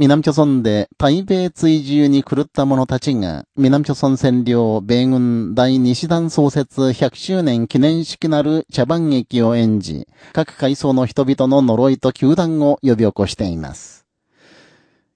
南朝村で対米追従に狂った者たちが、南朝村占領米軍第二師団創設100周年記念式なる茶番劇を演じ、各階層の人々の呪いと球団を呼び起こしています。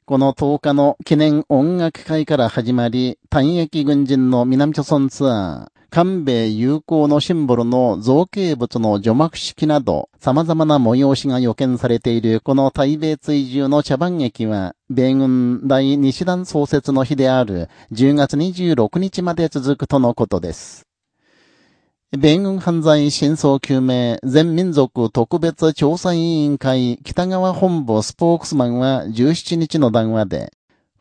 この10日の記念音楽会から始まり、退役軍人の南朝村ツアー、韓米友好のシンボルの造形物の除幕式など、様々な催しが予見されているこの対米追従の茶番劇は、米軍第2師団創設の日である10月26日まで続くとのことです。米軍犯罪真相究明全民族特別調査委員会北川本部スポークスマンは17日の談話で、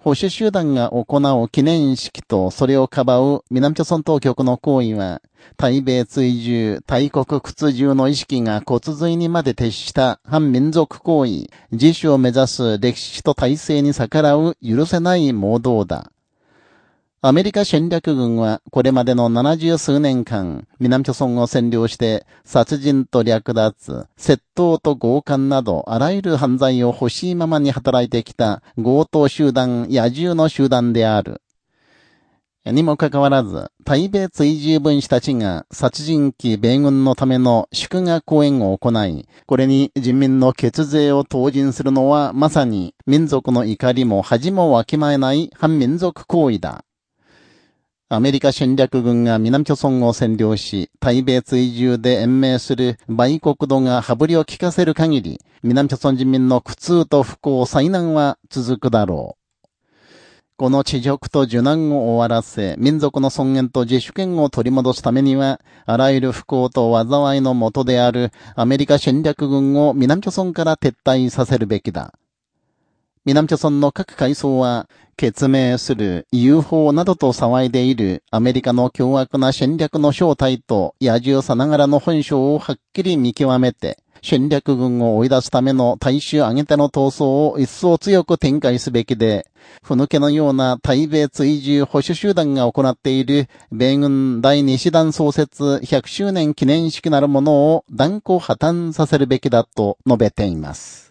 保守集団が行う記念式とそれをかばう南朝鮮当局の行為は、対米追従、大国屈従の意識が骨髄にまで徹した反民族行為、自主を目指す歴史と体制に逆らう許せない盲導だ。アメリカ戦略軍はこれまでの70数年間、南朝村を占領して殺人と略奪、窃盗と強姦などあらゆる犯罪を欲しいままに働いてきた強盗集団、野獣の集団である。にもかかわらず、対米追従分子たちが殺人鬼米軍のための祝賀公演を行い、これに人民の血税を投人するのはまさに民族の怒りも恥もわきまえない反民族行為だ。アメリカ戦略軍が南朝村を占領し、対米追従で延命する売国土が羽振りを聞かせる限り、南朝村人民の苦痛と不幸、災難は続くだろう。この地辱と受難を終わらせ、民族の尊厳と自主権を取り戻すためには、あらゆる不幸と災いのもとであるアメリカ戦略軍を南朝村から撤退させるべきだ。南朝村の各階層は、決命する UFO などと騒いでいるアメリカの凶悪な戦略の正体と野獣さながらの本性をはっきり見極めて、戦略軍を追い出すための大衆挙げての闘争を一層強く展開すべきで、ふぬけのような対米追従保守集団が行っている米軍第二師団創設100周年記念式なるものを断固破綻させるべきだと述べています。